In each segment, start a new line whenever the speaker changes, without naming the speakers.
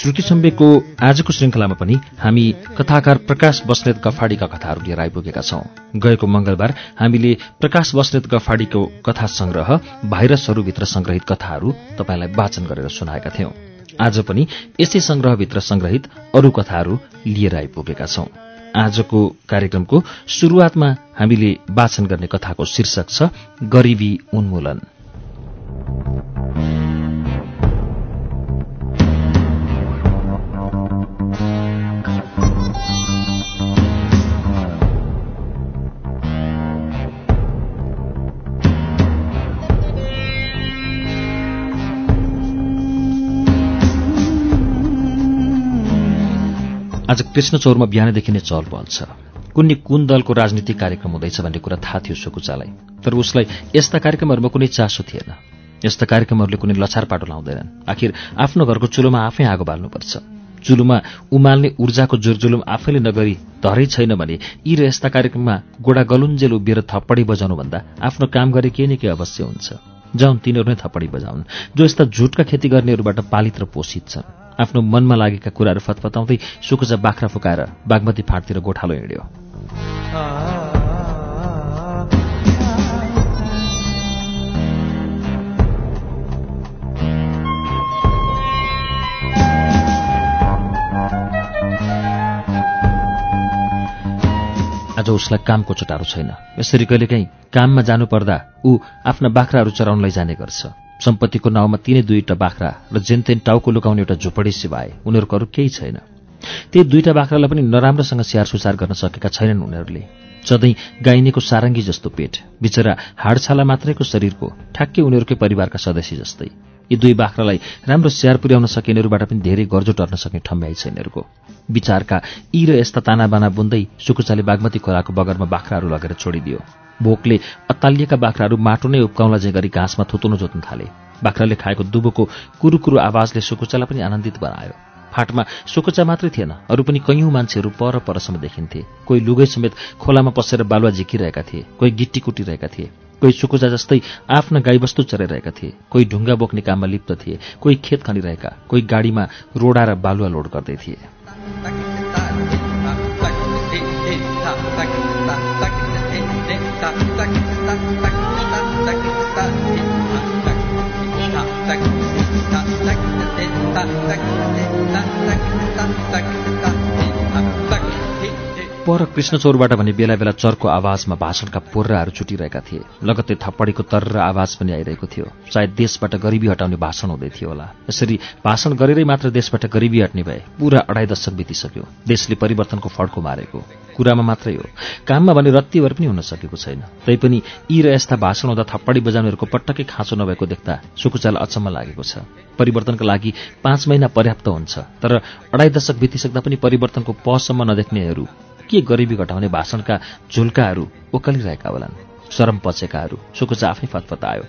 श्रुति सम्वेकको आजको श्रृङ्खलामा पनि हामी कथाकार प्रकाश बस्नेत गफाडीका कथाहरू लिएर आइपुगेका छौं। गएको मंगलबार हामीले प्रकाश बस्नेत गफाडीको कथा संग्रह भाइरसहरूभित्र संग्रहित कथाहरू तपाईँलाई वाचन गरेर सुनाएका थियौं। आज पनि यसै संग्रहभित्र संग्रहित अरू कथाहरू लिएर आइपुगेका छौं। आजको कार्यक्रमको शुरूआतमा हामीले वाचन गर्ने कथाको शीर्षक छ गरीबी उन्मूलन। आज कृष्णचौरमा बिहानैदेखि नै चहल पहल छ। कुनै कुन दलको राजनीतिक कार्यक्रम हुँदैछ भन्ने कुरा थाहा थियो सुकुचालाई तर उसलाई यस्ता कार्यक्रमहरूमा कुनै चासो थिएन। यस्ता कार्यक्रमहरूले कुनै लछार पाटो लाउँदैनन्। आखिर आफ्नो घरको चुलोमा आफै आगो बाल्नुपर्छ। चुलोमा उमाल्ने ऊर्जाको जुरजुलुम आफैले नगरी धरै छैन भने यी र यस्ता कार्यक्रममा गोडा गलुन्जेल उभिएर थप्पडी बजाउनुभन्दा आफ्नो काम गरे के न के अवश्य हुन्छ। जाउन् तिनीहरू नै थप्पडी बजाउन् जो यस्ता झुटका खेती गर्नेहरूबाट पालित र पोषित छन्। आफ्नो मनमा लागेका कुराहरू फतफताउँदै सुकुचा बाख्रा फुकाएर बागमती फाँटतिर गोठालो हिँड्यो। आज उसलाई कामको चुटारो छैन। यसरी कहिलेकाहीँ काममा जानुपर्दा ऊ आफ्ना बाख्राहरू चराउन लैजाने गर्छ। सम्पत्तिको नाउँमा तिनै दुईटा बाख्रा र जेनतेन टाउको लुकाउने एउटा झुपडी सिवाए उनीहरूको अरू केही छैन। त्यही दुईटा बाख्रालाई पनि नराम्रोसँग स्याहार सुसार गर्न सकेका छैनन् उनीहरूले। सधैँ गाइनेको सारङ्गी जस्तो पेट बिचरा हाडछाला मात्रैको शरीरको ठ्याक्कै उनीहरूकै परिवारका सदस्य जस्तै। यी दुई बाख्रालाई राम्रो स्याहार पुर्याउन सकिनेहरूबाट पनि धेरै गर्जो टर्न सक्ने ठम्ब्याइ छ यिनीहरूको। विचारका यी र यस्ता तानाबाना बुन्दै सुकुचाले बागमती खोलाको बगरमा बाख्राहरू लगेर छोडिदियो। भोकले अत्तालिएका बाख्राहरू माटो नै उप्काउला जे गरी घाँसमा थुतुनु जोत्न थाले। बाख्राले खाएको दुबोको कुरुकुरु आवाजले सुकुचालाई पनि आनन्दित बनायो। फाटमा सुकुचा मात्रै थिएन अरू पनि कैयौँ मान्छेहरू पर परसम्म देखिन्थे। कोही लुगै समेत खोलामा पसेर बालुवा झिकिरहेका थिए कोही गिट्टी कुटिरहेका थिए कोही सुकुचा जस्तै आफ्ना गाईबस्तु चराइरहेका थिए कोही ढुङ्गा बोक्ने काममा लिप्त थिए कोही खेत खनिरहेका कोही गाडीमा रोडा र बालुवा लोड गर्दै थिए। पर कृष्णचौरबाट भने बेला बेला चर्को आवाजमा भाषणका पोर्राहरू छुटिरहेका थिए। लगत्तै थप्पडीको तर आवाज पनि आइरहेको थियो। सायद देशबाट गरिबी हटाउने भाषण हुँदै थियो होला। यसरी भाषण गरेरै मात्र देशबाट गरिबी हट्ने भए पूरा अढाई दशक बितिसक्यो। देशले परिवर्तनको फड्को मारेको कुरामा मात्रै हो। काममा भने रत्तिभर पनि हुन सकेको छैन। तैपनि यी र यस्ता भाषण हुँदा थप्पडी बजाउनेहरूको पटक्कै खाँचो नभएको देख्दा सुकुचाल अचम्म लागेको छ। परिवर्तनका लागि पाँच महिना पर्याप्त हुन्छ। तर अढाई दशक बितिसक्दा पनि परिवर्तनको पहसम्म नदेख्नेहरू के गरिबी घटाउने भाषणका झुल्काहरू ओकलिरहेका होलान्। शरम पचेकाहरू सुकुचा आफै फतफतायो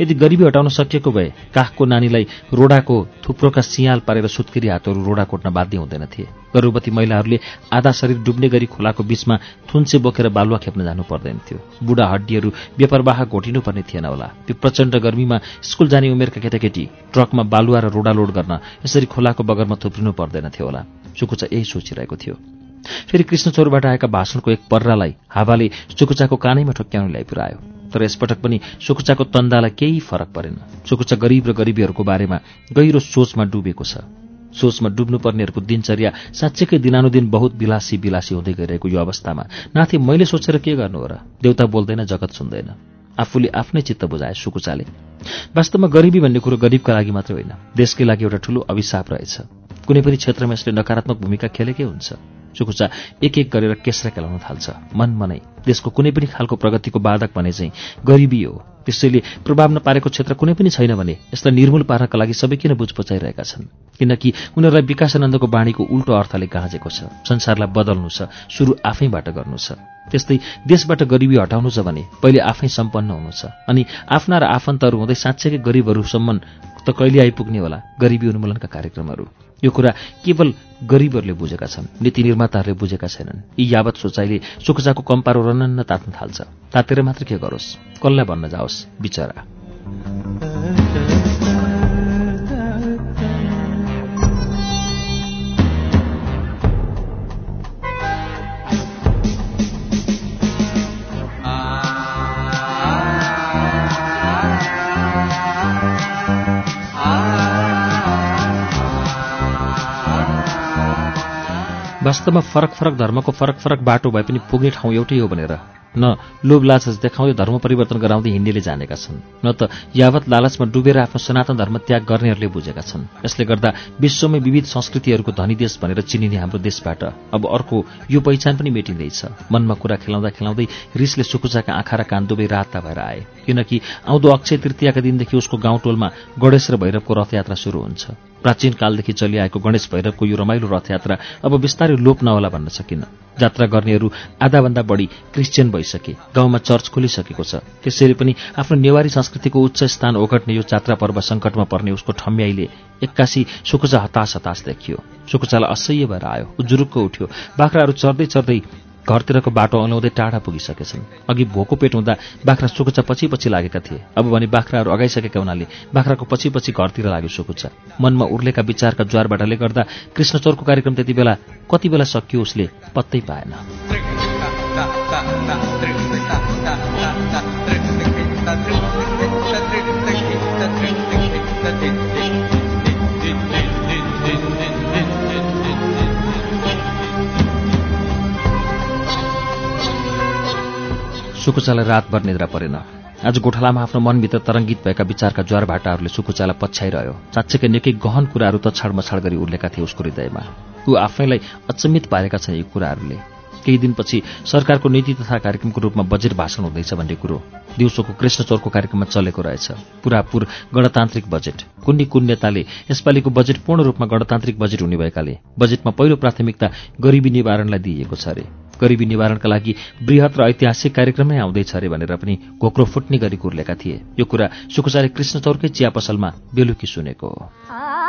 यदि गरिबी हटाउन सकिएको भए काखको नानीलाई रोडाको थुप्रोका सियाल पारेर सुत्केरी हातहरू रोडा कोट्न बाध्य हुँदैनथे। गर्भवती महिलाहरूले आधा शरीर डुब्ने गरी खोलाको बीचमा थुन्से बोकेर बालुवा खेप्न जानु पर्दैन थियो। बुढा हड्डीहरू बेपरवाह घोटिनुपर्ने थिएन होला। त्यो प्रचण्ड गर्मीमा स्कुल जाने उमेरका केटाकेटी ट्रकमा बालुवा र रोडा लोड गर्न यसरी खोलाको बगरमा थुप्रिनु पर्दैन थियो होला। सुकुचा यही सोचिरहेको थियो। फेरि कृष्णचौरबाट आएका भाषणको एक पर्रालाई हावाले सुकुचाको कानैमा ठोक्क्याउनु ल्याइपुऱ्यायो तर यसपटक पनि सुकुचाको तन्दालाई केही फरक परेन। सुकुचा गरिब र गरिबीहरूको बारेमा गहिरो सोचमा डुबेको छ। सोचमा डुब्नुपर्नेहरूको दिनचर्या साँच्चैकै दिनानुदिन बहुत विलासी विलासी हुँदै गइरहेको यो अवस्थामा नाथे मैले सोचेर के गर्नु हो र? देउता बोल्दैन जगत सुन्दैन। आफूले आफ्नै चित्त बुझाए सुकुचाले वास्तवमा गरिबी भन्ने कुरो गरिबका लागि मात्रै होइन। देशकै लागि एउटा ठूलो अभिशाप रहेछ। कुनै पनि क्षेत्रमा यसले नकारात्मक भूमिका खेलेकै हुन्छ। सुकुचा एक एक गरेर केस्रा केलाउन थाल्छ। मन मनै देशको कुनै पनि खालको प्रगतिको बाधक भने चाहिँ गरिबी हो। त्यसैले प्रभाव नपारेको क्षेत्र कुनै पनि छैन भने यसलाई निर्मूल पार्नका लागि सबै किन बुझ पचाइरहेका छन्? किनकि उनीहरूलाई विकासानन्दको बाणीको उल्टो अर्थले गाँजेको छ। संसारलाई बदल्नु छ सुरु आफैबाट गर्नु छ। त्यस्तै देशबाट गरिबी हटाउनु छ भने पहिले आफै सम्पन्न हुनु छ। अनि आफ्ना र आफन्तहरू हुँदै साँच्चैकै गरिबहरूसम्म त कहिले आइपुग्ने होला? गरिबी उन्मूलनका कार्यक्रमहरू। यो कुरा केवल गरिबहरूले बुझेका छन् नीति निर्माताहरूले बुझेका छैनन्। यी यावत सोचाइले सुखजाको कम्पारो रनन्न तात्न थाल्छ। तातेर मात्र के गरोस्? कसलाई भन्न जाओस्? बिचरा। वास्तवमा फरक फरक धर्मको फरक फरक बाटो भए पनि पुग्ने ठाउँ एउटै हो भनेर। न लोभ लालच देखाउँदै धर्म परिवर्तन गराउँदै हिँड्नेले जानेका छन्। न त यावत लालचमा डुबेर आफ्नो सनातन धर्म त्याग गर्नेहरूले बुझेका छन्। यसले गर्दा विश्वमै विविध संस्कृतिहरूको धनी देश भनेर चिनिने हाम्रो देशबाट अब अर्को यो पहिचान पनि मेटिँदैछ। मनमा कुरा खेलाउँदा खेलाउँदै रिसले सुकुचाका आँखा र कान दुवै राता भएर आए। किनकि आउँदो अक्षय तृतीयाका दिनदेखि उसको गाउँटोलमा गणेश र भैरवको रथयात्रा सुरु हुन्छ। प्राचीन कालदेखि चलिआएको गणेश भैरवको यो रमाइलो रथयात्रा अब बिस्तारै लोप नहोला भन्न सकिन्न। जात्रा गर्नेहरू आधाभन्दा बढी क्रिस्चियन भइसके गाउँमा चर्च खोलिसकेको छ। त्यसरी पनि आफ्नो नेवारी संस्कृतिको उच्च स्थान ओगट्ने यो जात्रा पर्व सङ्कटमा पर्ने उसको ठम्याईले एक्कासी सुकुचा हतास हतास देखियो। सुकुचालाई असह्य भएर आयो उजुरुक्क उठ्यो। बाख्राहरू चढ्दै चढ्दै घरतिरको बाटो अलाउँदै टाढा पुगिसकेछन्। अघि भोको पेट हुँदा बाख्रा सुकुचा पछि पछि लागेका थिए। अब भने बाख्राहरू अगाइसकेका हुनाले बाख्राको पछि पछि घरतिर लाग्यो सुकुचा मनमा उर्लेका विचारका ज्वारबाटले गर्दा कृष्णचोरको कार्यक्रम त्यति बेला कति बेला सकियो उसले पत्तै पाएन। सुकुचालाई रातभर निद्रा परेन। आज गोठालामा आफ्नो मनभित्र तरङ्गित भएका विचारका ज्वार भाटाहरूले सुकुचालाई पछ्याइरह्यो। साँच्चैकै निकै गहन कुराहरू तछाड मछाड गरी उर्लेका थिए उसको हृदयमा। ऊ आफैलाई अचम्मित पारेका छन् यी कुराहरूले। केही दिनपछि सरकारको नीति तथा कार्यक्रमको रूपमा बजेट भाषण हुँदैछ भन्ने कुरो। दिउँसोको कृष्णचोरको कार्यक्रममा चलेको रहेछ। पुरापुर गणतान्त्रिक बजेट। कुन्नी कुन नेताले यसपालिको बजेट पूर्ण रूपमा गणतान्त्रिक बजेट हुने भएकाले बजेटमा पहिलो प्राथमिकता गरिबी निवारणलाई दिइएको छ अरे। गरिबी निवारणका लागि वृहत र ऐतिहासिक कार्यक्रम आउँदैछ अरे भनेर पनि घोक्रो फुट्ने गरी कुर्लेका थिए। यो कुरा सुकुचारे कृष्णचौरकै चिया पसलमा बेलुकी सुनेको हो।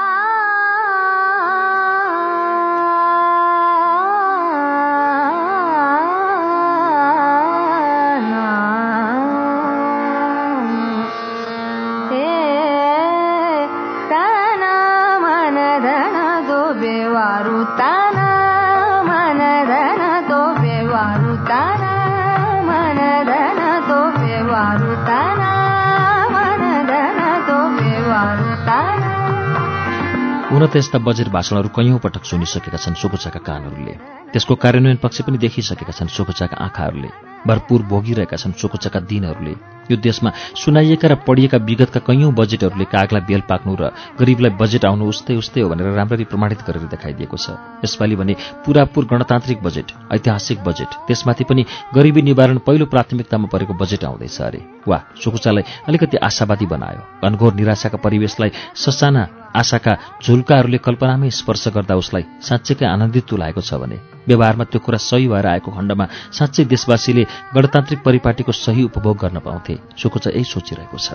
हुन त यस्ता बजेट भाषणहरू कैयौँ पटक सुनिसकेका छन् सुकुचाका कानहरूले। त्यसको कार्यान्वयन पक्ष पनि देखिसकेका छन् सुकुचाका आँखाहरूले। भरपूर भोगिरहेका छन् सुकुचाका दिनहरूले। यो देशमा सुनाइएका र पढिएका विगतका कैयौँ बजेटहरूले कागलाई बेल पाक्नु र गरिबलाई बजेट आउनु उस्तै उस्तै हो भनेर राम्ररी प्रमाणित गरेर देखाइदिएको छ। यसपालि भने पुरापुर गणतान्त्रिक बजेट ऐतिहासिक बजेट त्यसमाथि पनि गरिबी निवारण पहिलो प्राथमिकतामा परेको बजेट आउँदैछ अरे। वा सुकुचालाई अलिकति आशावादी बनायो। घनघोर निराशाका परिवेशलाई ससाना आशाका झुल्काहरूले कल्पनामै स्पर्श गर्दा उसलाई साँच्चैकै आनन्दित तुलाएको छ भने व्यवहारमा त्यो कुरा सही भएर आएको खण्डमा साँच्चै देशवासीले गणतान्त्रिक परिपाटीको सही उपभोग गर्न पाउँथे सुकुचा यही सोचिरहेको छ।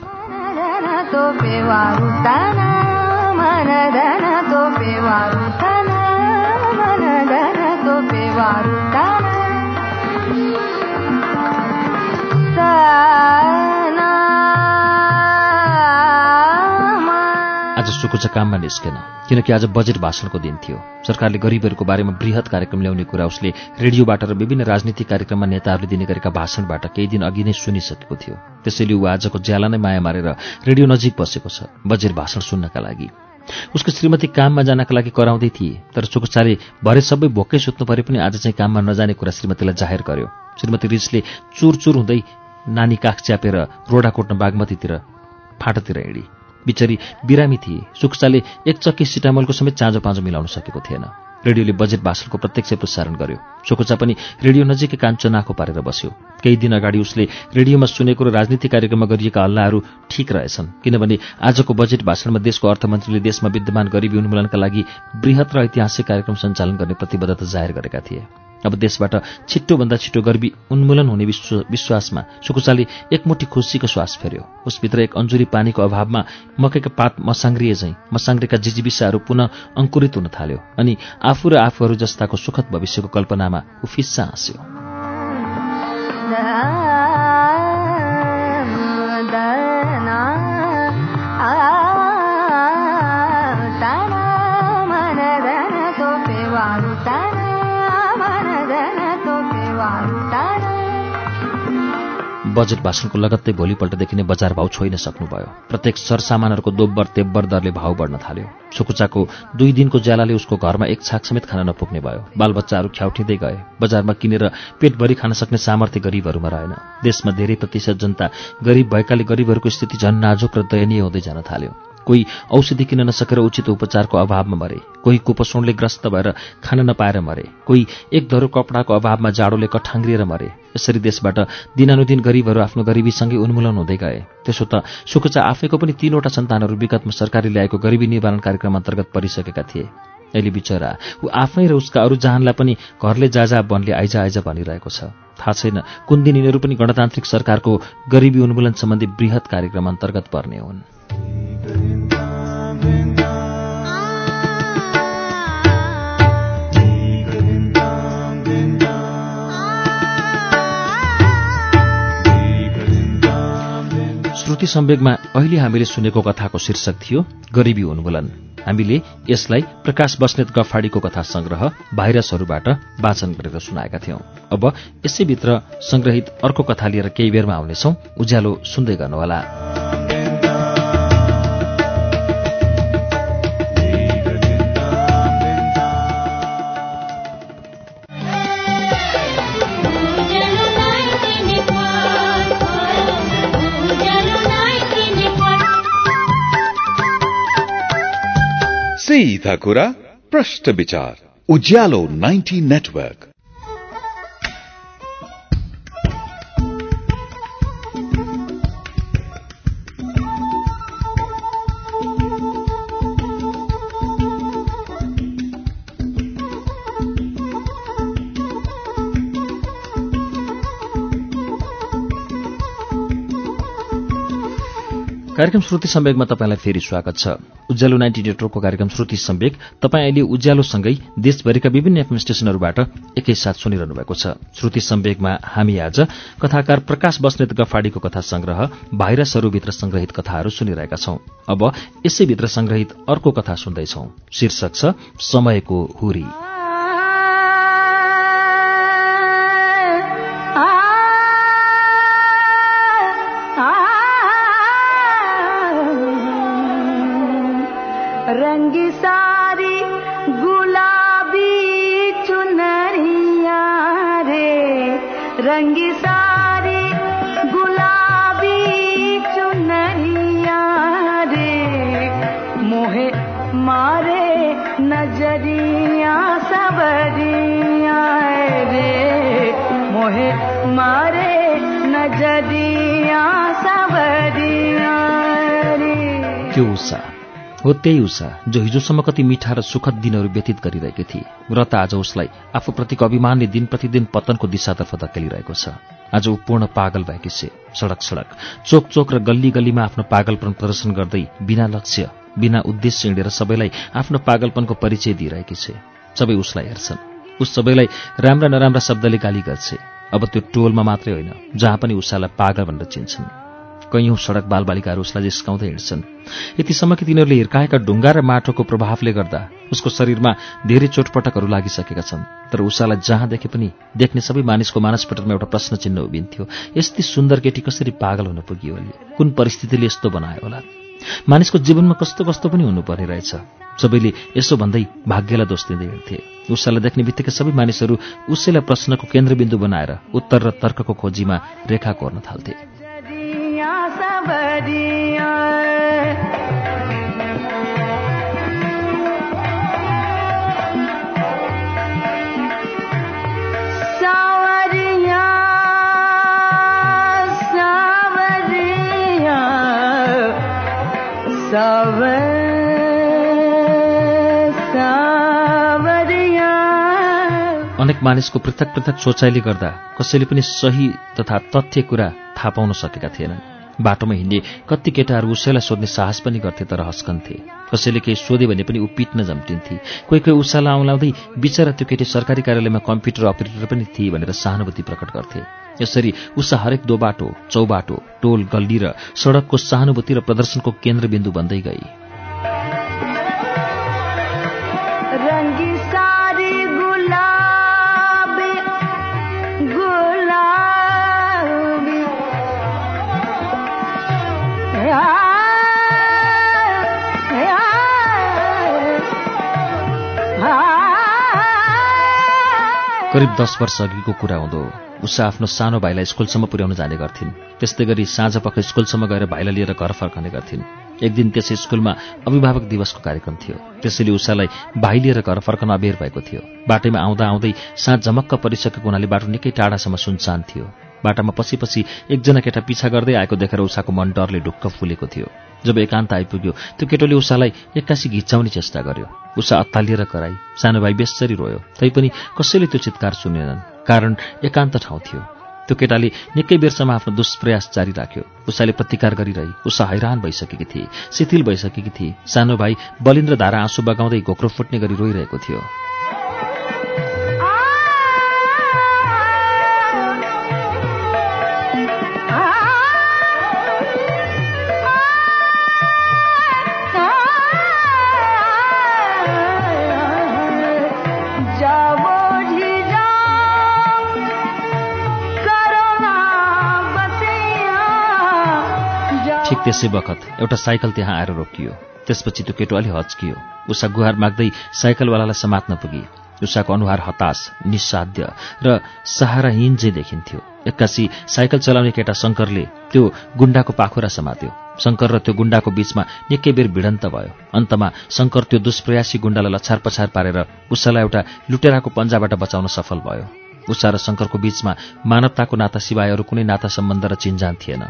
सुकुचा काममा निस्केन किनकि आज बजेट भाषणको दिन थियो। सरकारले गरिबहरूको बारेमा वृहत कार्यक्रम ल्याउने कुरा उसले रेडियोबाट र विभिन्न राजनीतिक कार्यक्रममा नेताहरूले दिने गरेका भाषणबाट केही दिन अघि नै सुनिसकेको थियो। त्यसैले ऊ आजको ज्याला नै माया मारेर रेडियो नजिक बसेको छ बजेट भाषण सुन्नका लागि। उसको श्रीमती काममा जानका लागि कराउँदै थिए तर सुकुचाले भरे सबै भोकै सुत्नु परे पनि आज चाहिँ काममा नजाने कुरा श्रीमतीलाई जाहेर गर्यो। श्रीमती रिसले चुर हुँदै नानी काख च्यापेर रोडा कोट्न बागमतीतिर फाँटोतिर हिँडी। बिचरी बिरामी थिए। सुक्साले एक चक्की सिटामलको समेत चाँजो पाँजो मिलाउन सकेको थिएन। रेडियोले बजेट भाषणको प्रत्यक्ष प्रसारण गर्यो। सोकुचा पनि रेडियो नजिकै कान चनाखो पारेर बस्यो। केही दिन अगाडि उसले रेडियोमा सुनेको र राजनीति कार्यक्रममा गरिएका हल्लाहरू ठिक रहेछन् किनभने आजको बजेट भाषणमा देशको अर्थमन्त्रीले देशमा विद्यमान गरिबी उन्मूलनका लागि वृहत र ऐतिहासिक कार्यक्रम सञ्चालन गर्ने प्रतिबद्धता जाहेर गरेका थिए। अब देशबाट छिट्टोभन्दा छिट्टो गर्मी उन्मूलन हुने विश्वासमा सुकुचाले एकमुठी खुसीको श्वास फेर्यो। उसभित्र एक अन्जुरी पानीको अभावमा मकैका पात मसाङ्ग्रिए झैँ मसाङ्ग्रेका जिजिबिसाहरू पुनः अङ्कुरित हुन थाल्यो अनि आफू र आफूहरू जस्ताको सुखद भविष्यको कल्पनामा ऊ फिस्सा हाँस्यो बजेट भाषणको लगत्तै भोलिपल्टदेखि नै बजार भाउ छोइन सक्नुभयो। प्रत्येक सरसामानहरूको दोब्बर तेब्बर दरले भाउ बढ्न थाल्यो। सुकुचाको दुई दिनको ज्यालाले उसको घरमा एक छाक समेत खान नपुग्ने भयो। बालबच्चाहरू ख्याउठिँदै गए। बजारमा किनेर पेटभरि खान सक्ने सामर्थ्य गरिबहरूमा रहेन। देशमा धेरै प्रतिशत जनता गरिब भएकाले गरिबहरूको स्थिति झन् नाजुक र दयनीय हुँदै जान थाल्यो। कोही औषधि किन्न नसकेर उचित उपचारको अभावमा मरे कोही कुपोषणले ग्रस्त भएर खान नपाएर मरे कोही एक धरो कपडाको अभावमा जाडोले कठाङ्ग्रिएर मरे। यसरी देशबाट दिनानुदिन गरिबहरू आफ्नो गरिबीसँगै उन्मूलन हुँदै गए। त्यसो त सुकुचा आफैको पनि तीनवटा सन्तानहरू विगतमा सरकारले ल्याएको गरिबी निवारण कार्यक्रम अन्तर्गत परिसकेका थिए। अहिले बिचरा ऊ आफै र उसका अरू जहानलाई पनि घरले जाजा वनले आइजा आइजा भनिरहेको छ। थाहा छैन कुन दिन यिनीहरू पनि गणतान्त्रिक सरकारको गरिबी उन्मूलन सम्बन्धी वृहत कार्यक्रम अन्तर्गत पर्ने हुन्। श्रुति सम्वेगमा अहिले हामीले सुनेको कथाको शीर्षक थियो गरिबी उन्मूलन। हामीले यसलाई प्रकाश बस्नेत गफाडीको कथा संग्रह भाइरसहरूबाट वाचन गरेर सुनाएका थियौं। अब यसैभित्र संग्रहित अर्को कथा लिएर केही बेरमा आउनेछौ। उज्यालो सुन्दै गर्नुहोला।
सीधा कुरा प्रश्न विचार उज्यालो 90 नेटवर्क
कार्यक्रम श्रुति सम्वेकमा तपाईँलाई फेरि स्वागत छ। उज्यालो नाइन्टी नेटवर्कको कार्यक्रम श्रुति सम्वेक तपाईँ अहिले उज्यालोसँगै देशभरिका विभिन्न एफएम स्टेशनहरूबाट एकैसाथ सुनिरहनु भएको छ। श्रुति सम्वेकमा हामी आज कथाकार प्रकाश बस्नेत गफाडीको कथा संग्रह भाइरसहरूभित्र संग्रहित कथाहरू सुनिरहेका छौं। अब यसैभित्र संग्रहित अर्को कथा सुन्दैछौ। शीर्षक छ समयको हुरी। रंग सारी
गुलाबी चुनरिया रे। रंग सारी गुलाबी चुनरिया रे। मोहे मारे नज़रिया सबरिया रे। मोहे मारे नज़रिया सबरिया रे।
क्यों सा? हो त्यही उषा जो हिजोसम्म कति मिठा र सुखद दिनहरू व्यतीत गरिरहेकी थिए। र त आज उसलाई आफूप्रतिको अभिमानले दिन प्रतिदिन पतनको दिशातर्फ धकेलिरहेको छ। आज ऊ पूर्ण पागल भएकी छे। सडक सडक। चोक चोक र गल्ली गल्लीमा आफ्नो पागलपन प्रदर्शन गर्दै बिना लक्ष्य बिना उद्देश्य हिँडेर सबैलाई आफ्नो पागलपनको परिचय दिइरहेकी छे। सबै उसलाई हेर्छन्। उस सबैलाई राम्रा नराम्रा शब्दले गाली गर्छे। अब त्यो टोलमा मात्रै होइन जहाँ पनि उषालाई पागल भनेर चिन्छन्। कैयौं सड़क बालबालिकाहरू उसलाई जिस्काउँदै हिँड्छन्। यतिसम्म कि तिनीहरूले हिर्काएका ढुङ्गा र माटोको प्रभावले गर्दा उसको शरीरमा धेरै चोटपटकहरू लागिसकेका छन्। तर उषालाई जहाँ देखे पनि देख्ने सबै मानिसको मानसपटलमा एउटा प्रश्न चिन्ह उभिन्थ्यो। यस्तै सुन्दर केटी कसरी पागल हुन पुग्यो अहिले कुन परिस्थितिले यस्तो बनायो होला? मानिसको जीवनमा कस्तो कस्तो पनि हुनुपर्ने रहेछ। सबैले यसो भन्दै भाग्यलाई दोष दिँदै हिँड्थे। उषालाई देख्ने बित्तिकै सबै मानिसहरू उसैलाई प्रश्नको केन्द्रबिन्दु बनाएर उत्तर र तर्कको खोजीमा रेखा कोर्न थाल्थे। अनेक मानिसको पृथक पृथक सोचाइले गर्दा कसैले पनि सही तथा तथ्य कुरा थाहा पाउन सकेका थिएनन्। बाटोमा हिँड्ने कति केटाहरू उसैलाई सोध्ने साहस पनि गर्थे तर हस्कन्थे। कसैले केही सोधे भने पनि ऊ पिट्न जम्टिन्थे कोही कोही उसालाई आउँलाउँदै बिचरा त्यो केटी सरकारी कार्यालयमा कम्प्युटर अपरेटर पनि थिए भनेर सहानुभूति प्रकट गर्थे। यसरी उषा हरेक दो बाटो चौबाटो टोल गल्ली र सडकको सहानुभूति र प्रदर्शनको केन्द्रबिन्दु बन्दै गई करिब दस वर्ष अघिको कुरा हुँदो उषा आफ्नो सानो भाइलाई स्कुलसम्म पुर्याउन जाने गर्थिन्। त्यस्तै गरी साँझ पख स्कुलसम्म गएर भाइलाई लिएर घर फर्कने गर्थिन्। एक दिन त्यसै स्कुलमा अभिभावक दिवसको कार्यक्रम थियो। त्यसैले उषालाई भाइ लिएर घर फर्कन अबेर भएको थियो। बाटैमा आउँदा आउँदै साँझ झमक्क परिसकेको हुनाले बाटो निकै टाढासम्म सुनसान थियो। बाटामा पछि पछि एकजना केटा पिछा गर्दै आएको देखेर उषाको मन डरले ढुक्क फुलेको थियो। जब एकान्त आइपुग्यो त्यो केटोले उषालाई एक्कासी घिचाउने चेष्टा गर्यो। उषा अत्तालिएर कराई सानो भाइ बेसरी रोयो तैपनि कसैले त्यो चित्कार सुनेनन् कारण एकान्त ठाउँ थियो। त्यो केटाले निकै बेरसम्म आफ्नो दुष्प्रयास जारी राख्यो। उषाले प्रतिकार गरिरही उषा हैरान भइसकेकी थिए शिथिल भइसकेकी थिए। सानो भाइ बलिन्द्र धारा आँसु बगाउँदै घोक्रो फुट्ने गरी रोइरहेको थियो। ठिक त्यसै बखत एउटा साइकल त्यहाँ आएर रोकियो। त्यसपछि त्यो केटो अलि हच्कियो। उषा गुहार माग्दै साइकलवालालाई समात्न पुगी। उषाको अनुहार हताश निस्साध्य र सहाराहीन चाहिँ देखिन्थ्यो। एक्कासी साइकल चलाउने केटा शङ्करले त्यो गुण्डाको पाखुरा समात्यो। शङ्कर र त्यो गुण्डाको बीचमा निकै बेर भिडन्त भयो। अन्तमा शङ्कर त्यो दुष्प्रयासी गुण्डालाई लछार पछार पारेर उषालाई एउटा लुटेराको पन्जाबाट बचाउन सफल भयो। उषा र शङ्करको बीचमा मानवताको नाता सिवाय अरू कुनै नाता सम्बन्ध र चिन्जान थिएन।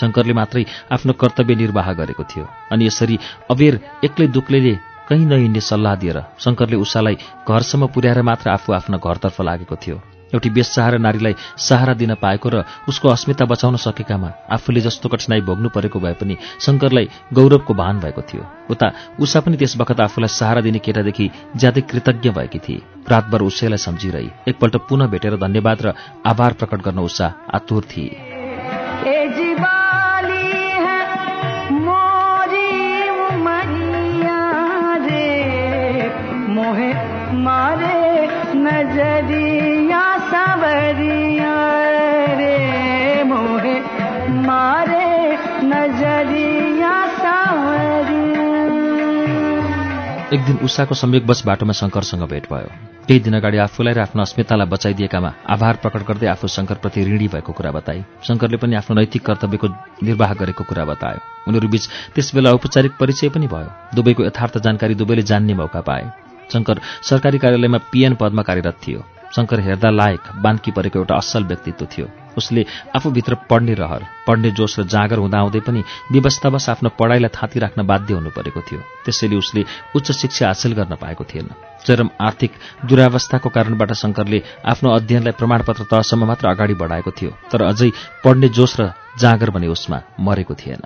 शङ्करले मात्रै आफ्नो कर्तव्य निर्वाह गरेको थियो। अनि यसरी अबेर एक्लै दुक्लेले कहीँ नहिँड्ने सल्लाह दिएर शङ्करले उषालाई घरसम्म पुर्याएर मात्र आफू आफ्नो घरतर्फ लागेको थियो। एउटी बेसहारा नारीलाई सहारा दिन पाएको र उसको अस्मिता बचाउन सकेकामा आफूले जस्तो कठिनाई भोग्नु परेको भए पनि शङ्करलाई गौरवको भान भएको थियो। उता उषा पनि त्यस बखत आफूलाई सहारा दिने केटादेखि ज्यादै कृतज्ञ भएकी थिए। रातभर उसैलाई सम्झिरही। एकपल्ट पुनः भेटेर धन्यवाद र आभार प्रकट गर्न उषा आतुर थिए। एक दिन उषाको संयोगवश बाटोमा शङ्करसँग भेट भयो। केही दिन अगाडि आफूलाई र आफ्नो अस्मितालाई बचाइदिएकामा आभार प्रकट गर्दै आफू शङ्करप्रति ऋणी भएको कुरा बताए शङ्करले पनि आफ्नो नैतिक कर्तव्यको निर्वाह गरेको कुरा बतायो। उनीहरू बीच त्यसबेला औपचारिक परिचय पनि भयो। दुवैको यथार्थ जानकारी दुवैले जान्ने मौका पाए। शङ्कर सरकारी कार्यालयमा पिएन पदमा कार्यरत थियो। शङ्कर हेर्दा लायक बान्की परेको एउटा असल व्यक्तित्व थियो। उसले आफूभित्र पढ्ने रहर पढ्ने जोस र जाँगर हुँदाहुँदै पनि व्यवस्थावश आफ्नो पढाइलाई थाँती राख्न बाध्य हुनु परेको थियो। त्यसैले उसले उच्च शिक्षा हासिल गर्न पाएको थिएन। चरम आर्थिक दुरावस्थाको कारणबाट शङ्करले आफ्नो अध्ययनलाई प्रमाणपत्र तहसम्म मात्र अगाडि बढाएको थियो तर अझै पढ्ने जोस र जाँगर भने उसमा मरेको थिएन।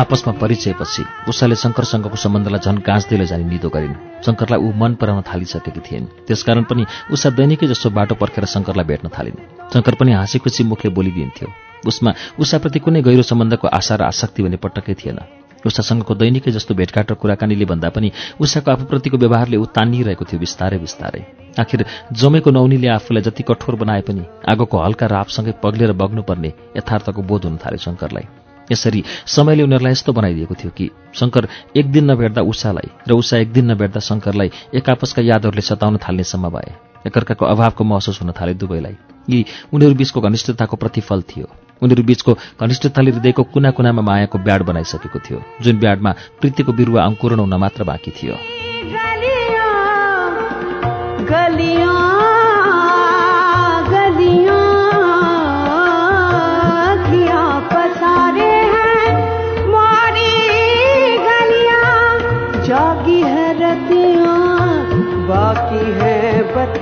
आपसमा परिचयपछि उषाले शङ्करसँगको सम्बन्धलाई झन् गाँच्दै लैजाने निदो गरिन्। शङ्करलाई ऊ मन पराउन थालिसकेकी थिइन्। त्यसकारण पनि उषा दैनिकै जस्तो बाटो पर्खेर शङ्करलाई भेट्न थालिन्। शङ्कर पनि हाँसी खुसी मुखले बोलिदिन्थ्यो। उसमा उषाप्रति कुनै गहिरो सम्बन्धको आशा र आसक्ति भने पटक्कै थिएन। उषासँगको दैनिकै जस्तो भेटघाट र कुराकानीले भन्दा पनि उषाको आफूप्रतिको व्यवहारले ऊ तानिरहेको थियो बिस्तारै बिस्तारै। आखिर जमेको नौनीले आफूलाई जति कठोर बनाए पनि आगोको हल्का रापसँगै पग्लेर बग्नुपर्ने यथार्थको बोध हुन थाल्यो शङ्करलाई यसरी समयले उनीहरूलाई यस्तो बनाइदिएको थियो कि शङ्कर एक दिन नभेट्दा उषालाई र उषा एक दिन नभेट्दा शङ्करलाई एक आपसका यादहरूले सताउन थाल्नेसम्म भए। एकअर्काको अभावको महसुस हुन थाले दुवैलाई। यी उनीहरू बीचको घनिष्ठताको प्रतिफल थियो। उनीहरू बीचको घनिष्ठताले हृदयको कुना कुनामा मायाको ब्याड बनाइसकेको थियो। जुन ब्याडमा प्रीतिको बिरुवा अङ्कुरण हुन मात्र बाँकी थियो।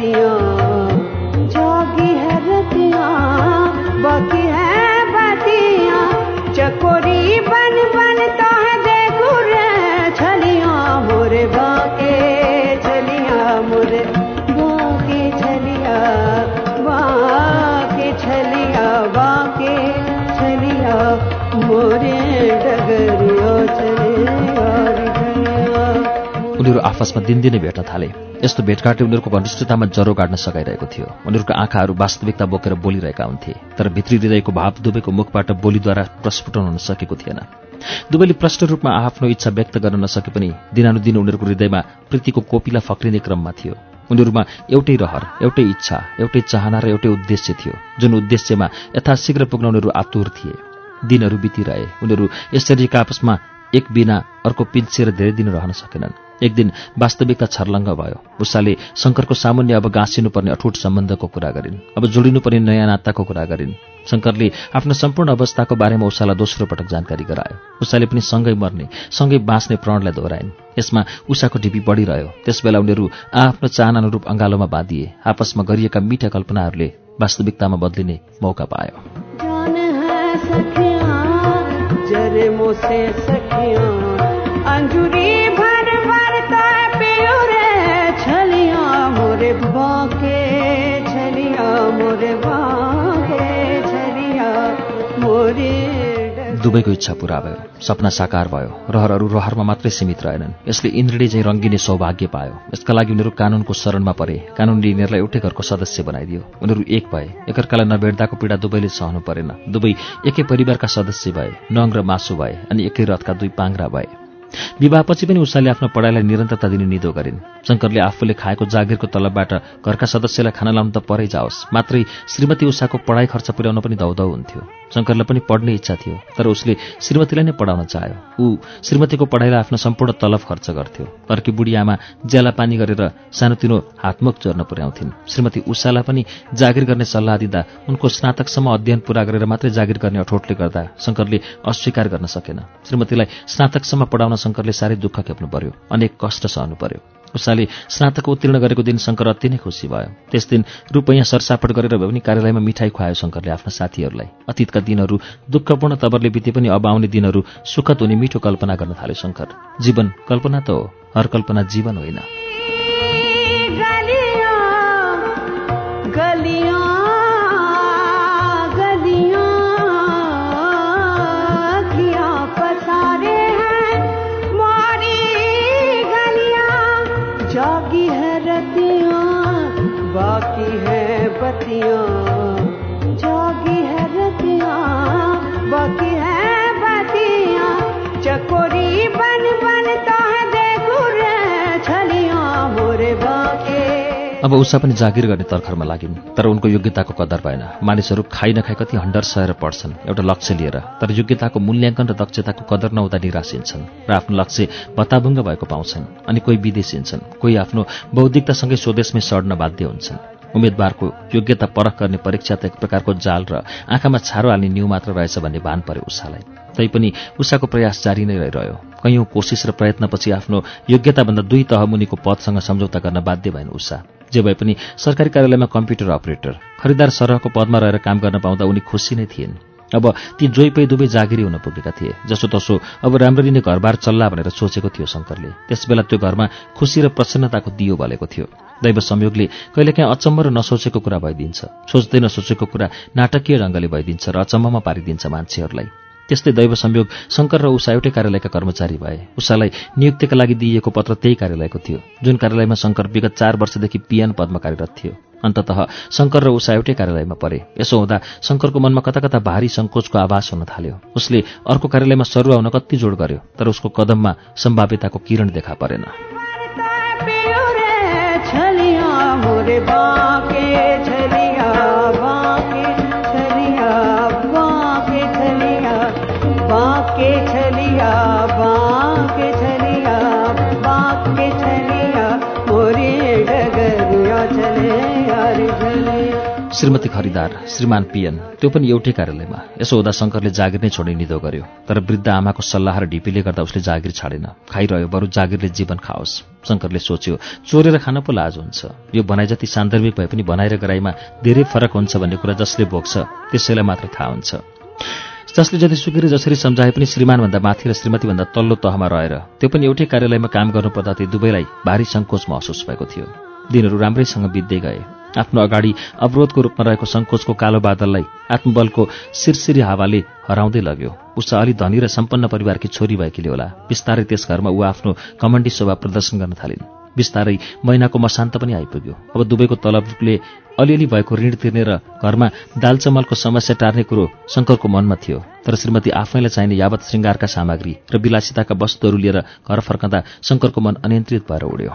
बतिया
आपसमा दिनदिनै भेट्न थाले। यस्तो भेटघाटले उनीहरूको घनिष्ठतामा जरो गाड्न सघाइरहेको थियो। उनीहरूको आँखाहरू वास्तविकता बोकेर बोलिरहेका हुन्थे तर भित्री हृदयको भाव दुवैको मुखबाट बोलीद्वारा प्रस्फुटन हुन सकेको थिएन। दुवैले प्रष्ट रूपमा आफ्नो इच्छा व्यक्त गर्न नसके पनि दिनानुदिन उनीहरूको हृदयमा प्रीतिको कोपिला फक्रिने क्रममा थियो। उनीहरूमा एउटै रहर एउटै इच्छा एउटै चाहना र एउटै उद्देश्य थियो जुन उद्देश्यमा यथाशीघ्र पुग्न उनीहरू आतुर थिए। दिनहरू बितिरहे। उनीहरू यसरी आपसमा एक बिना अर्को पिन्सेर धेरै दिन रहन सकेनन्। एक दिन वास्तविकता छर्लङ्ग भयो। उषाले शङ्करको सामुन्य अब गाँसिनुपर्ने अठुट सम्बन्धको कुरा गरिन्। अब जोडिनुपर्ने नयाँ नाताको कुरा गरिन्। शङ्करले आफ्नो सम्पूर्ण अवस्थाको बारेमा उषालाई दोस्रो पटक जानकारी गरायो। उषाले पनि सँगै मर्ने सँगै बाँच्ने प्रणलाई दोहोऱ्याइन्। यसमा उषाको ढिपी बढिरह्यो। त्यसबेला उनीहरू चाहना अनुरूप अङ्गालोमा बाँधिए। आपसमा गरिएका मिठा कल्पनाहरूले वास्तविकतामा बदलिने मौका पायो। दुवैको इच्छा पूरा भयो। सपना साकार भयो। रहरहरू रहरमा मात्रै सीमित रहेनन्। यसले इन्द्रले चाहिँ रङ्गिने सौभाग्य पायो। यसका लागि उनीहरू कानूनको शरणमा परे। कानूनले यिनीहरूलाई एउटै घरको सदस्य बनाइदियो। उनीहरू एक भए। एकअर्कालाई नभेट्दाको पीडा दुवैले सहनु परेन। दुवै एकै परिवारका सदस्य भए। नङ र मासु भए अनि एकै रथका दुई पाङ्रा भए। विवाहपछि पनि उषाले आफ्नो पढाइलाई निरन्तरता दिने निदो गरिन्। शङ्करले आफूले खाएको जागिरको तलबबाट घरका सदस्यलाई खाना लाउनु त परै जाओस्। मात्रै श्रीमती उषाको पढाइ खर्च पुर्याउन पनि दौदौ हुन्थ्यो। शङ्करलाई पनि पढ्ने इच्छा थियो तर उसले श्रीमतीलाई नै पढाउन चाह्यो। ऊ श्रीमतीको पढाइलाई आफ्नो सम्पूर्ण तलब खर्च गर्थ्यो। अर्की बुढी आमा ज्याला पानी गरेर सानोतिनो हातमुख चोर्न पुर्याउँथिन्। श्रीमती उषालाई पनि जागिर गर्ने सल्लाह दिँदा उनको स्नातकसम्म अध्ययन पूरा गरेर मात्रै जागिर गर्ने अठोटले गर्दा शङ्करले अस्वीकार गर्न सकेन। श्रीमतीलाई स्नातकसम्म पढाउन शङ्करले साह्रै दुःख खेप्नु पर्यो अनेक कष्ट सहनु पर्यो। उषाले स्नातक उत्तीर्ण गरेको दिन शङ्कर अति नै खुसी भयो। त्यस दिन रुपैयाँ सरसापट गरेर भए पनि कार्यालयमा मिठाई खुवायो शङ्करले आफ्ना साथीहरूलाई। अतीतका दिनहरू दुःखपूर्ण तवरले बिते पनि अब आउने दिनहरू सुखद हुने मिठो कल्पना गर्न थाल्यो शङ्कर जीवन कल्पना त हो हर कल्पना जीवन होइन। अब उषा पनि जागिर गर्ने तर्खरमा लागिन् तर उनको योग्यताको कदर भएन। मानिसहरू खाइ नखाइ कति हन्डर सहेर पढ्छन् एउटा लक्ष्य लिएर। तर योग्यताको मूल्याङ्कन र दक्षताको कदर नहुँदा निराशिन्छन् र आफ्नो लक्ष्य भत्ताभुङ्ग भएको पाउँछन् अनि कोही विदेशिन्छन् कोही आफ्नो बौद्धिकतासँगै स्वदेशमै सड्न बाध्य हुन्छन्। उम्मेद्वारको योग्यता परख गर्ने परीक्षा त एक प्रकारको जाल र आँखामा छारो हाल्ने न्यू मात्र रहेछ भन्ने भान पर्यो उषालाई। तैपनि उषाको प्रयास जारी नै रहिरह्यो। कैयौँ कोसिस र प्रयत्नपछि आफ्नो योग्यताभन्दा दुई तह मुनिको पदसँग सम्झौता गर्न बाध्य भएन उषा। जे भए पनि सरकारी कार्यालयमा कम्प्युटर अपरेटर। खरिदार सरहको पदमा रहेर काम गर्न पाउँदा उनी खुसी नै थिइन्। अब ती जोइपै दुवै जागिरी हुन पुगेका थिए जसो तसो अब राम्ररी नै घरबार चल्ला भनेर सोचेको थियो शङ्करले। त्यसबेला त्यो घरमा खुसी र प्रसन्नताको दियो बलेको थियो। दैव संयोगले कहिलेकाहीँ अचम्म र नसोचेको कुरा भइदिन्छ। सोच्दै नसोचेको कुरा नाटकीय ढङ्गले भइदिन्छ र अचम्ममा पारिदिन्छ मान्छेहरूलाई। त्यस्तै दैव संयोग शङ्कर र उषा एउटै कार्यालयका कर्मचारी भए। उषालाई नियुक्तिका लागि दिइएको पत्र त्यही कार्यालयको थियो। जुन कार्यालयमा शङ्कर विगत चार वर्षदेखि पिएन पदमा कार्यरत थियो। अन्तत शङ्कर र उषा एउटै कार्यालयमा परे। यसो हुँदा शङ्करको मनमा कता कता भारी सङ्कोचको आभास हुन थाल्यो। उसले अर्को कार्यालयमा सरुवा हुन कति जोड गर्यो तर उसको कदममा सम्भाव्यताको किरण देखा परेन। श्रीमती खरिदार श्रीमान पिएन त्यो पनि एउटै कार्यालयमा। यसो हुँदा शङ्करले जागिर नै छोड्ने निदो गर्यो। तर वृद्ध आमाको सल्लाह र ढिपीले गर्दा उसले जागिर छाडेन। खाइरह्यो बरु जागिरले जीवन खाओस् शङ्करले सोच्यो। चोरेर खान पो लाज हुन्छ। यो भनाइ जति सान्दर्भिक भए पनि भनाइ र गराइमा धेरै फरक हुन्छ भन्ने कुरा जसले भोग्छ त्यसैलाई मात्र थाहा हुन्छ। जसले जति सुकेर जसरी सम्झाए पनि श्रीमानभन्दा माथि र श्रीमतीभन्दा तल्लो तहमा रहेर त्यो पनि एउटै कार्यालयमा काम गर्नुपर्दा ती दुवैलाई भारी सङ्कोच महसुस भएको थियो। दिनहरू राम्रैसँग बित्दै गए। आफ्नो अगाडि अवरोधको रूपमा रहेको सङ्कोचको कालो बादललाई आत्मबलको सिरसिरी हावाले हराउँदै लग्यो। उषा अलि धनी र सम्पन्न परिवारकी छोरी भएकीले होला। बिस्तारै त्यस घरमा ऊ आफ्नो कमण्डी स्वभाव प्रदर्शन गर्न थालिन्। बिस्तारै महिनाको मसान्त पनि आइपुग्यो। अब दुवैको तलबले अलिअलि भएको ऋण तिर्ने र घरमा दालचमलको समस्या टार्ने कुरो शङ्करको मनमा थियो। तर श्रीमती आफैलाई चाहिने यावत श्रृङ्गारका सामग्री र विलासिताका वस्तुहरू लिएर घर फर्कँदा शङ्करको मन अनियन्त्रित भएर उड्यो।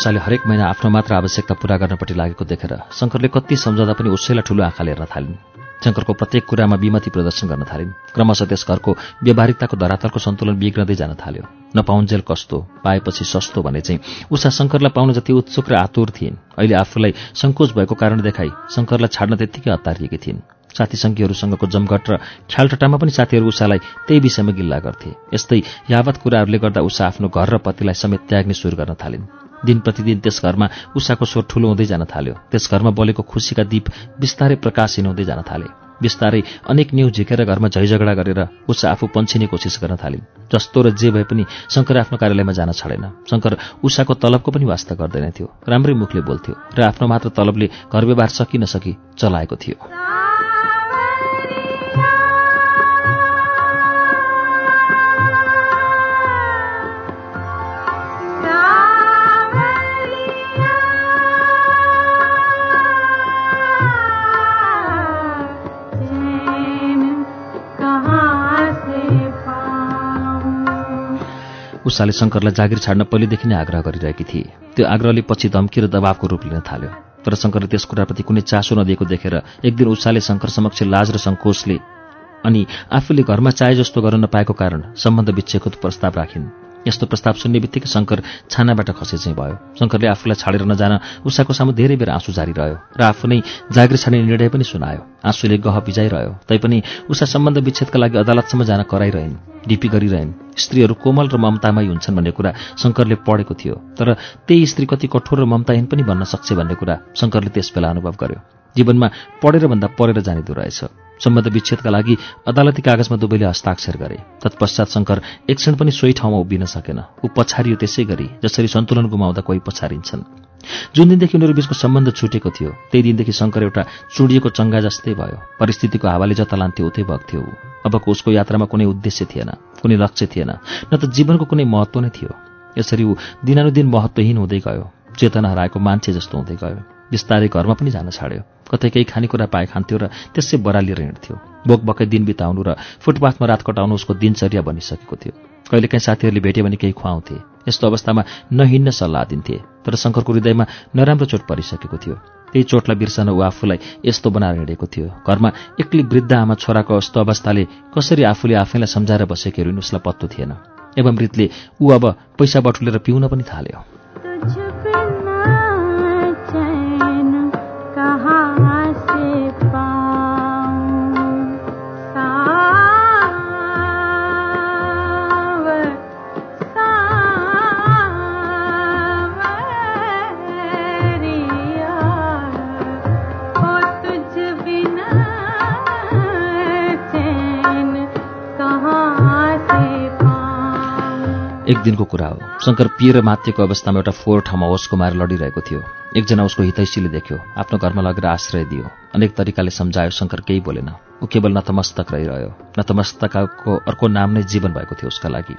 उषाले हरेक महिना आफ्नो मात्र आवश्यकता पूरा गर्नपट्टि लागेको देखेर शङ्करले कति सम्झाउँदा पनि उसैलाई ठुलो आँखा हेर्न थालिन्। शङ्करको प्रत्येक कुरामा विमति प्रदर्शन गर्न थालिन्। क्रमशः त्यस घरको व्यावहारिकताको धरातलको सन्तुलन बिग्रँदै जान थाल्यो। नपाउन्जेल कस्तो पाएपछि सस्तो भने चाहिँ उषा शङ्करलाई पाउन जति उत्सुक र आतुर थिइन्। अहिले आफूलाई सङ्कोच भएको कारण देखाई शङ्करलाई छाड्न त्यत्तिकै हतारिएकी थिइन्। साथी सङ्घीयहरूसँगको जमघट र ख्यालटटामा पनि साथीहरू उषालाई त्यही विषयमा गिल्ला गर्थे। यस्तै यावत कुराहरूले गर्दा उषा आफ्नो घर र पतिलाई समेत त्याग्ने सुरु गर्न थालिन्। दिन प्रतिदिन त्यस घरमा उषाको स्वर ठुलो हुँदै जान थाल्यो। त्यस घरमा बोलेको खुसीका दीप बिस्तारै प्रकाशहीन हुँदै जान थाले। बिस्तारै अनेक न्यु झिकेर घरमा झैझगडा गरेर उषा आफू पन्छिने कोसिस गर्न थालिन्। जस्तो र जे भए पनि शङ्कर आफ्नो कार्यालयमा जान छाडेन। शङ्कर उषाको तलबको पनि वास्ता गर्दैन थियो राम्रै मुखले बोल्थ्यो र आफ्नो मात्र तलबले घर व्यवहार सकि नसकी चलाएको थियो। उषाले शङ्करलाई जागिर छाड्न पहिलेदेखि नै आग्रह गरिरहेकी थिए। त्यो आग्रहले पछि धम्की र दबावको रूप लिन थाल्यो। तर शङ्करले त्यस कुराप्रति कुनै चासो नदिएको देखेर एक दिन उषाले शङ्कर समक्ष लाज र सङ्कोचले अनि आफूले घरमा चाहे जस्तो गर्न नपाएको कारण सम्बन्ध विच्छेदको प्रस्ताव राखिन्। यस्तो प्रस्ताव सुन्ने बित्तिकै शङ्कर छानाबाट खसे चाहिँ भयो। शङ्करले आफूलाई छाडेर नजान उषाको सामु धेरै बेर आँसु जारी रह्यो र आफू नै जागिर छाड्ने निर्णय पनि सुनायो। आँसुले गह बिजाइरह्यो। तैपनि उषा सम्बन्ध विच्छेदका लागि अदालतसम्म जान कराइरहन् डिपी गरिरहन्। स्त्रीहरू कोमल र ममतामै हुन्छन् भन्ने कुरा शङ्करले पढेको थियो। तर त्यही स्त्री कति कठोर र ममताहीन पनि भन्न सक्छ भन्ने कुरा शङ्करले त्यस बेला अनुभव गर्यो। जीवनमा पढेर भन्दा पढेर जानिदो रहेछ। सम्बन्ध विच्छेदका लागि अदालती कागजमा दुवैले हस्ताक्षर गरे। तत्पश्चात शङ्कर एक क्षण पनि सोही ठाउँमा उभिन सकेन। ऊ पछारियो त्यसै गरी जसरी सन्तुलन गुमाउँदा कोही पछारिन्छन्। जुन दिनदेखि उनीहरू बीचको सम्बन्ध छुटेको थियो त्यही दिनदेखि शङ्कर एउटा चुडिएको चङ्गा जस्तै भयो। परिस्थितिको हावाले जता लान्थ्यो उतै बग्थ्यो। अबको उसको यात्रामा कुनै उद्देश्य थिएन कुनै लक्ष्य थिएन न त जीवनको कुनै महत्त्व नै थियो। यसरी ऊ दिनानुदिन महत्त्वहीन हुँदै गयो। चेतना हराएको मान्छे जस्तो हुँदै गयो। बिस्तारै घरमा पनि जान छाड्यो। कतै केही खानेकुरा पाए खान्थ्यो र त्यसै बरालिएर हिँड्थ्यो बोकबकै दिन बिताउनु र फुटपाथमा रात कटाउनु उसको दिनचर्या बनिसकेको थियो। कहिलेकाहीँ साथीहरूले भेट्यो भने केही खुवाउँथे। यस्तो अवस्थामा नहिँड्न सल्लाह दिन्थे। तर शङ्करको हृदयमा नराम्रो चोट परिसकेको थियो। त्यही चोटलाई बिर्सन ऊ आफूलाई यस्तो बनाएर हिँडेको थियो। घरमा एक्लै वृद्ध आमा छोराको यस्तो अवस्थाले कसरी आफूले आफैलाई सम्झाएर बसेको हेरिनु उसलाई पत्तो थिएन। एवं मृतले ऊ अब पैसा बटुलेर पिउन पनि थाल्यो। एक दिनको कुरा हो। शङ्कर पिएर माथिको अवस्थामा एउटा फोहोर ठाउँमा होसको मार लडिरहेको थियो। एकजना उसको हितैषीले देख्यो। आफ्नो घरमा लगेर आश्रय दियो। अनेक तरिकाले सम्झायो शङ्कर केही बोलेन। ऊ केवल नतमस्तक रहिरह्यो। नतमस्तकको अर्को नाम नै जीवन भएको थियो उसका लागि।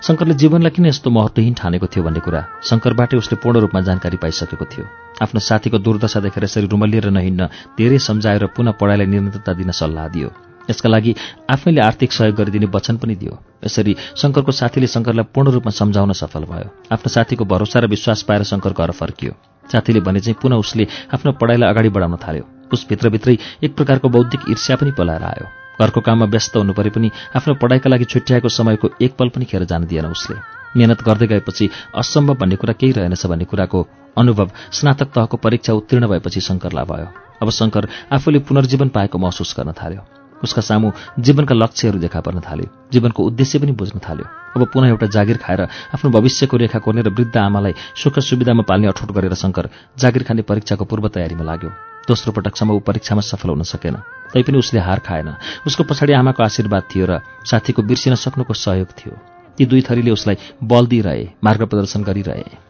शङ्करले जीवनलाई किन यस्तो महत्त्वहीन ठानेको थियो भन्ने कुरा शङ्करबाटै उसले पूर्ण रूपमा जानकारी पाइसकेको थियो। आफ्नो साथीको दुर्दशा देखेर यसरी रुमलिएर नहिन्न धेरै सम्झाएर पुनः पढाइलाई निरन्तरता दिन सल्लाह दियो। यसका लागि आफैले आर्थिक सहयोग गरिदिने वचन पनि दियो। यसरी शङ्करको साथीले शङ्करलाई पूर्ण रूपमा सम्झाउन सफल भयो। आफ्नो साथीको भरोसा र विश्वास पाएर शङ्कर घर फर्कियो। साथीले भने चाहिँ पुनः उसले आफ्नो पढाइलाई अगाडि बढाउन थाल्यो। उस भित्रभित्रै एक प्रकारको बौद्धिक ईर्ष्या पनि पलाएर आयो। घरको काममा व्यस्त हुनु परे पनि आफ्नो पढाइका लागि छुट्याएको समयको एक पल पनि खेर जान दिएन उसले। मेहनत गर्दै गएपछि असम्भव भन्ने कुरा केही रहेनछ भन्ने कुराको अनुभव स्नातक तहको परीक्षा उत्तीर्ण भएपछि शङ्करलाई भयो। अब शङ्कर आफूले पुनर्जीवन पाएको महसुस गर्न थाल्यो। उसका सामु जीवनका लक्ष्यहरू देखा पर्न थाल्यो जीवनको उद्देश्य पनि बुझ्न थाल्यो। अब पुनः एउटा जागिर खाएर आफ्नो भविष्यको रेखा कोर्ने र वृद्ध आमालाई सुख सुविधामा पाल्ने अठोट गरेर शङ्कर जागिर खाने परीक्षाको पूर्व तयारीमा लाग्यो। दोस्रो पटकसम्म ऊ परीक्षामा सफल हुन सकेन। तैपनि उसले हार खाएन। उसको पछाडि आमाको आशीर्वाद थियो र साथीको बिर्सिन सक्नुको सहयोग थियो। ती दुई थरीले उसलाई बल दिइरहे मार्ग प्रदर्शन गरिरहे।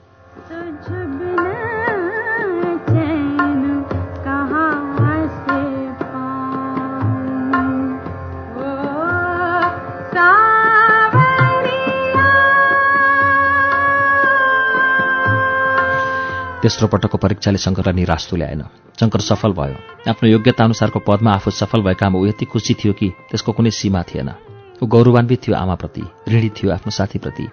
तेस्रो पटकको परीक्षाले शङ्करलाई निराश तुल्याएन। शङ्कर सफल भयो। आफ्नो योग्यता अनुसारको पदमा आफू सफल भएकामा ऊ यति खुसी थियो कि त्यसको कुनै सीमा थिएन। ऊ गौरवान्वित थियो आमाप्रति ऋणी थियो आफ्नो साथीप्रति।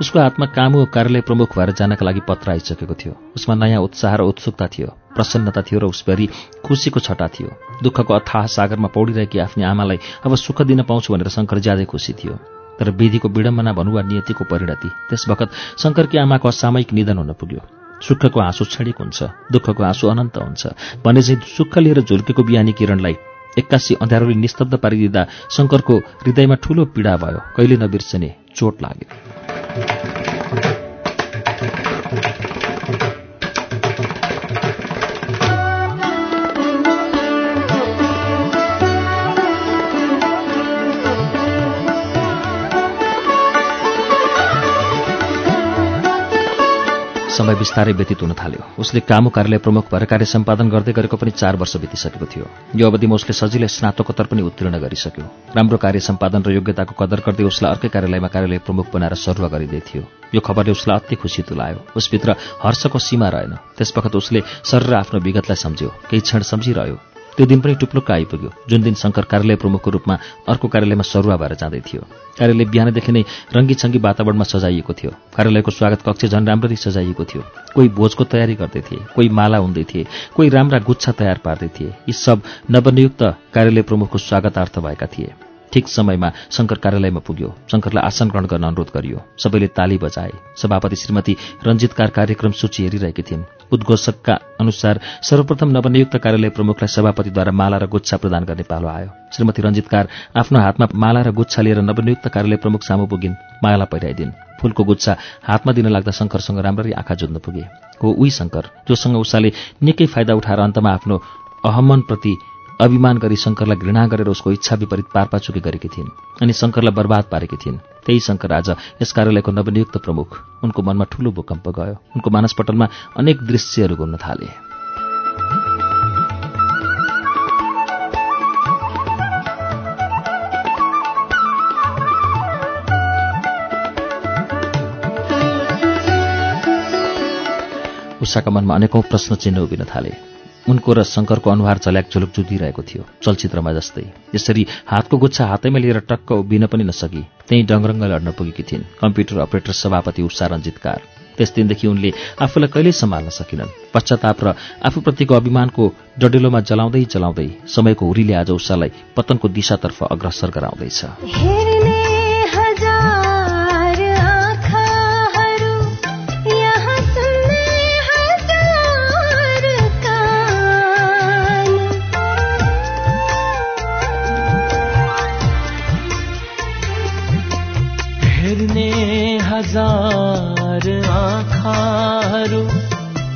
उसको हातमा काम कार्यालय प्रमुख भएर जानका लागि पत्र आइसकेको थियो। उसमा नयाँ उत्साह र उत्सुकता थियो प्रसन्नता थियो र उसभरि खुसीको छटा थियो। दुःखको अथाह सागरमा पौडिरहेकी आफ्नो आमालाई अब सुख दिन पाउँछु भनेर शङ्कर ज्यादै खुसी थियो। तर विधिको विडम्बना भनु वा नियतिको परिणति त्यस बखत शङ्करकी आमाको असामयिक निधन हुन पुग्यो। सुखको आँसु क्षणिक हुन्छ दुःखको आँसु अनन्त हुन्छ। भने चाहिँ सुख लिएर झुल्केको बिहानी किरणलाई एक्कासी अँध्यारोले निस्तब्ध पारिदिँदा शङ्करको हृदयमा ठूलो पीडा भयो। कहिले नबिर्सने चोट लाग्यो। समय बिस्तारै व्यतीत हुन थाल्यो। उसले कामु कार्यालय प्रमुख भएर कार्य सम्पादन गर्दै गरेको पनि चार वर्ष बितिसकेको थियो। यो अवधिमा उसले सजिलै स्नातकोत्तर पनि उत्तीर्ण गरिसक्यो। राम्रो कार्य सम्पादन र योग्यताको कदर गर्दै उसलाई अर्कै कार्यालयमा कार्यालय प्रमुख बनाएर सरुवा गरिँदै थियो यो खबरले उसलाई अति खुसी तुलायो। उसभित्र हर्षको सीमा रहेन। त्यसवखत उसले सर आफ्नो विगतलाई सम्झ्यो। केही क्षण सम्झिरह्यो। त्यो दिन पनि टुप्लुक्क आइपुग्यो जुन दिन शङ्कर कार्यालय प्रमुखको रूपमा अर्को कार्यालयमा सरुवा भएर जाँदै थियो। कार्यालय बिहानदेखि नै रङ्गीछङ्गी वातावरणमा सजाइएको थियो। कार्यालयको स्वागत कक्ष झन् राम्ररी सजाइएको थियो। कोही भोजको तयारी गर्दै थिए कोही माला हुँदै थिए कोही राम्रा गुच्छा तयार पार्दै थिए। यी सब नवनियुक्त कार्यालय प्रमुखको स्वागतार्थ भएका थिए। ठिक समयमा शङ्कर कार्यालयमा पुग्यो। शङ्करलाई आसन ग्रहण गर्न अनुरोध गरियो। सबैले ताली बजाए। सभापति श्रीमती रञ्जितकार कार्यक्रम सूची हेरिरहेकी थिइन्। उद्घोषकका अनुसार सर्वप्रथम नवनियुक्त कार्यालय प्रमुखलाई सभापतिद्वारा माला र गुच्छा प्रदान गर्ने पालो आयो। श्रीमती रञ्जितकार आफ्नो हातमा माला र गुच्छा लिएर नवनियुक्त कार्यालय प्रमुख सामु पुगिन्। माला पहिराइदिन्। फूलको गुच्छा हातमा दिन लाग्दा शङ्करसँग राम्ररी आँखा जुझ्न पुगे। हो उही शङ्कर जोसँग उषाले निकै फाइदा उठाएर अन्तमा आफ्नो अहमनप्रति अभिमान गरी शङ्करलाई घृणा गरेर उसको इच्छा विपरीत पारपाचुकी गरेकी थिइन् अनि शङ्करलाई बर्बाद पारेकी थिइन्। त्यही शङ्कर आज यस कार्यालयको नवनियुक्त प्रमुख। उनको मनमा ठूलो भूकम्प गयो। उनको मानसपटलमा अनेक दृश्यहरू घुम्न थाले। उषाका मनमा अनेकौं प्रश्न चिन्ह उभिन थाले। उनको र शङ्करको अनुहार झल्याक झुलुक जुधिरहेको थियो चलचित्रमा जस्तै। यसरी हातको गुच्छा हातैमा लिएर टक्क उभिन पनि नसकी त्यहीँ डङरङ्ग लड्न पुगेकी थिइन् कम्प्युटर अपरेटर सभापति उषा रञ्जितकार त्यस दिनदेखि उनले आफूलाई कहिल्यै सम्हाल्न सकिनन्। पश्चाताप र आफूप्रतिको अभिमानको डडेलोमा जलाउँदै जलाउँदै समयको हुरीले आज उषालाई पतनको दिशातर्फ अग्रसर गराउँदैछ।
आँखाहरू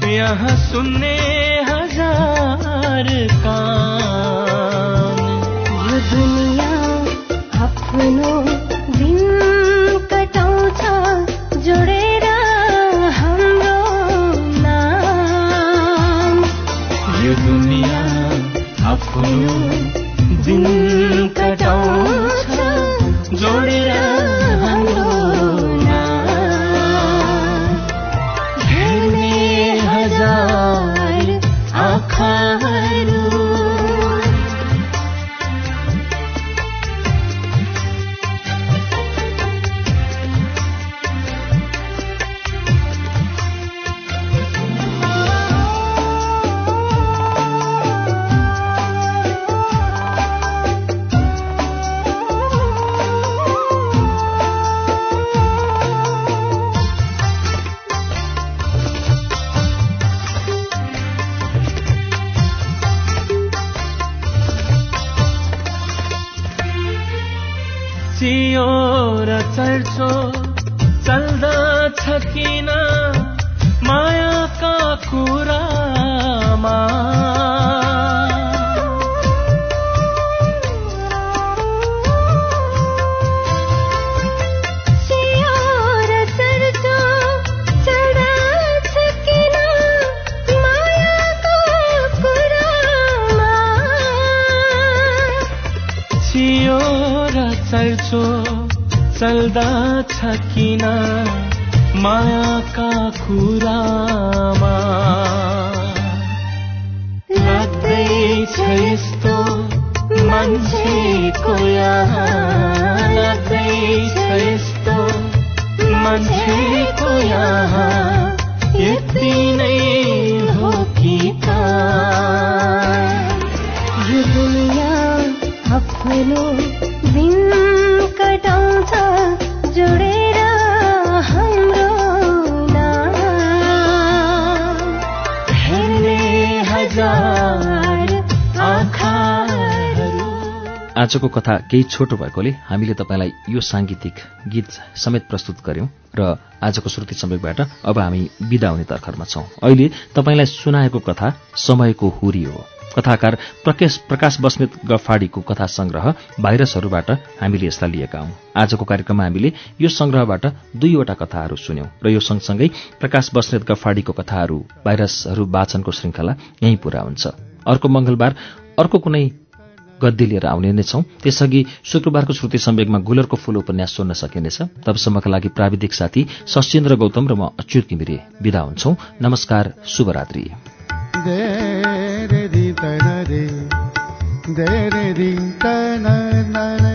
यहाँ सुन्ने हजार कान।
आजको कथा केही छोटो भएकोले हामीले तपाईँलाई यो साङ्गीतिक गीत समेत प्रस्तुत गर्यौं र आजको श्रुति सम्वेकबाट अब हामी विदा हुने तर्खरमा छौं। अहिले तपाईँलाई सुनाएको कथा समयको हुरी हो। कथाकार प्रकेश प्रकाश बस्नेत गफाडीको कथा संग्रह भाइरसहरूबाट हामीले यसलाई लिएका हौं। आजको कार्यक्रममा हामीले यो संग्रहबाट दुईवटा कथाहरू सुन्यौं र यो सँगसँगै प्रकाश बस्नेत गफाडीको कथाहरू भाइरसहरू वाचनको श्रृङ्खला यहीँ पूरा हुन्छ। अर्को मंगलबार अर्को कुनै गद्दी लिएर आउने नै छौं। त्यसअघि शुक्रबारको श्रुति सम्वेकमा गुलरको फूल उपन्यास सुन्न सकिनेछ। तबसम्मका लागि प्राविधिक साथी सशिन्द्र गौतम र म अच्युत घिमिरे विदा हुन्छौ। नमस्कार शुभरात्री।